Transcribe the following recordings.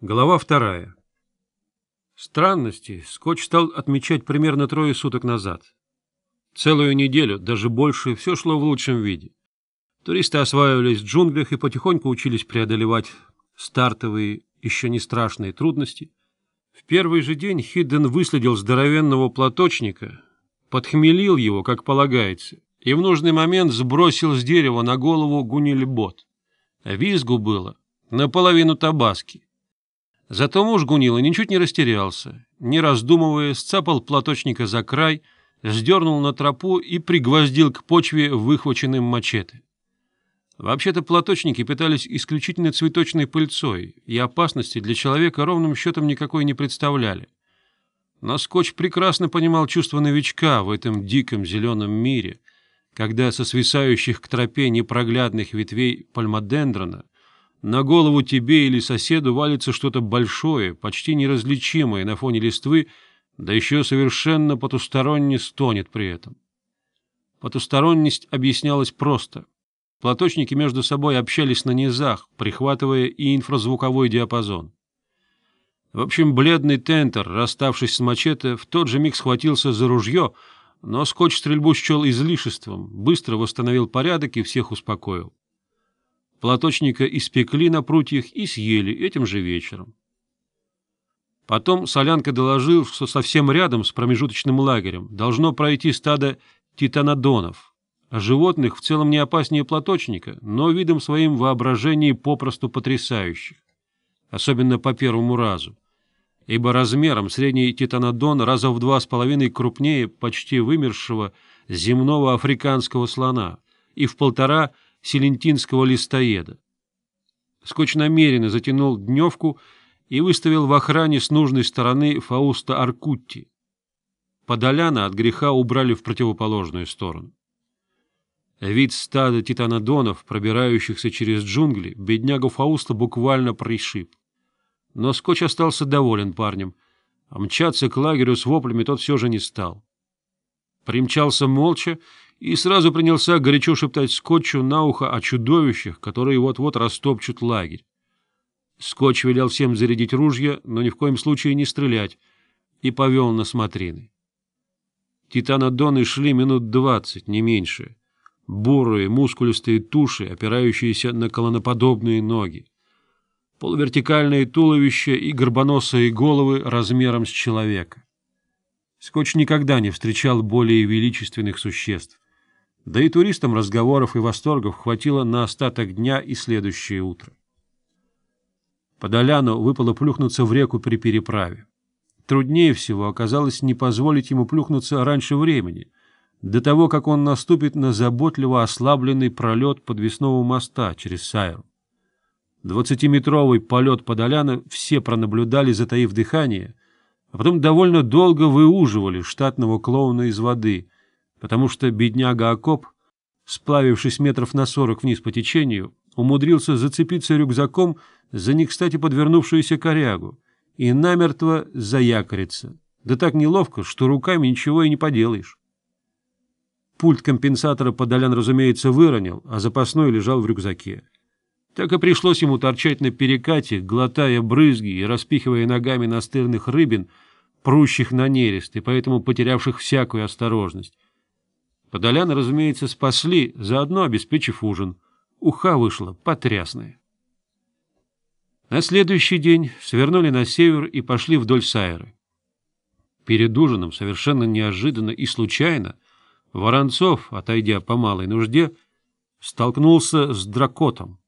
Глава вторая. Странности Скотч стал отмечать примерно трое суток назад. Целую неделю, даже больше, все шло в лучшем виде. Туристы осваивались в джунглях и потихоньку учились преодолевать стартовые, еще не страшные трудности. В первый же день Хидден выследил здоровенного платочника, подхмелил его, как полагается, и в нужный момент сбросил с дерева на голову гунильбот. Визгу было наполовину табаски. Зато муж Гунила ничуть не растерялся. Не раздумывая, сцапал платочника за край, сдернул на тропу и пригвоздил к почве выхваченным мачете. Вообще-то платочники питались исключительно цветочной пыльцой и опасности для человека ровным счетом никакой не представляли. Но Скотч прекрасно понимал чувство новичка в этом диком зеленом мире, когда со свисающих к тропе непроглядных ветвей пальмодендрона — на голову тебе или соседу валится что-то большое, почти неразличимое на фоне листвы, да еще совершенно потусторонне стонет при этом. Потусторонность объяснялась просто. Платочники между собой общались на низах, прихватывая и инфразвуковой диапазон. В общем, бледный тентер, расставшись с мачете, в тот же миг схватился за ружье, но скотч стрельбу счел излишеством, быстро восстановил порядок и всех успокоил. Платочника испекли на прутьях и съели этим же вечером. Потом Солянка доложил, что совсем рядом с промежуточным лагерем должно пройти стадо титанодонов, а животных в целом не опаснее платочника, но видом своим воображении попросту потрясающих, особенно по первому разу, ибо размером средний титанодон раза в два с половиной крупнее почти вымершего земного африканского слона и в полтора – селентинского листоеда. Скочнамеренно затянул дневку и выставил в охране с нужной стороны Фауста Аркутти. Подоляна от греха убрали в противоположную сторону. Вид стада титанодонов, пробирающихся через джунгли, беднягу Фауста буквально пришиб. Но Скотч остался доволен парнем, а мчаться к лагерю с воплями тот все же не стал. Примчался молча и сразу принялся горячо шептать Скотчу на ухо о чудовищах, которые вот-вот растопчут лагерь. Скотч велел всем зарядить ружья, но ни в коем случае не стрелять, и повел на смотрины. Титанодоны шли минут двадцать, не меньше. Бурые, мускулистые туши, опирающиеся на колоноподобные ноги. Полувертикальные туловища и горбоносые головы размером с человека. Скотч никогда не встречал более величественных существ. Да и туристам разговоров и восторгов хватило на остаток дня и следующее утро. Подоляну выпало плюхнуться в реку при переправе. Труднее всего оказалось не позволить ему плюхнуться раньше времени, до того, как он наступит на заботливо ослабленный пролет подвесного моста через Сайру. Двадцатиметровый полет Подоляна все пронаблюдали, затаив дыхание, а потом довольно долго выуживали штатного клоуна из воды — потому что бедняга Акоп, сплавившись метров на сорок вниз по течению, умудрился зацепиться рюкзаком за не кстати подвернувшуюся корягу и намертво заякориться. Да так неловко, что руками ничего и не поделаешь. Пульт компенсатора Подолян, разумеется, выронил, а запасной лежал в рюкзаке. Так и пришлось ему торчать на перекате, глотая брызги и распихивая ногами настырных рыбин, прущих на нерест и поэтому потерявших всякую осторожность, Подоляна, разумеется, спасли, заодно обеспечив ужин. Уха вышла потрясная. На следующий день свернули на север и пошли вдоль Сайры. Перед ужином, совершенно неожиданно и случайно, Воронцов, отойдя по малой нужде, столкнулся с Дракотом.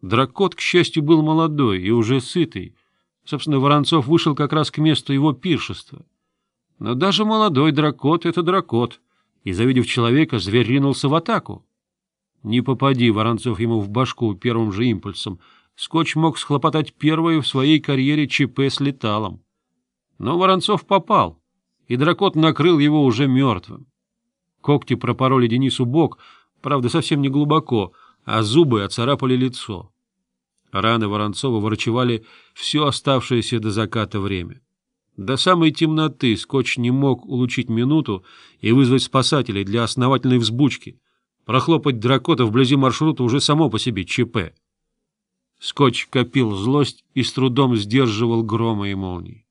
Дракот, к счастью, был молодой и уже сытый. Собственно, Воронцов вышел как раз к месту его пиршества. Но даже молодой дракот — это дракот — и, завидев человека, зверь ринулся в атаку. Не попади Воронцов ему в башку первым же импульсом. Скотч мог схлопотать первое в своей карьере ЧП с леталом. Но Воронцов попал, и дракот накрыл его уже мертвым. Когти пропороли Денису бок, правда, совсем не глубоко, а зубы оцарапали лицо. Раны Воронцова ворочевали все оставшееся до заката время. До самой темноты Скотч не мог улучить минуту и вызвать спасателей для основательной взбучки. Прохлопать дракота вблизи маршрута уже само по себе ЧП. Скотч копил злость и с трудом сдерживал грома и молнии.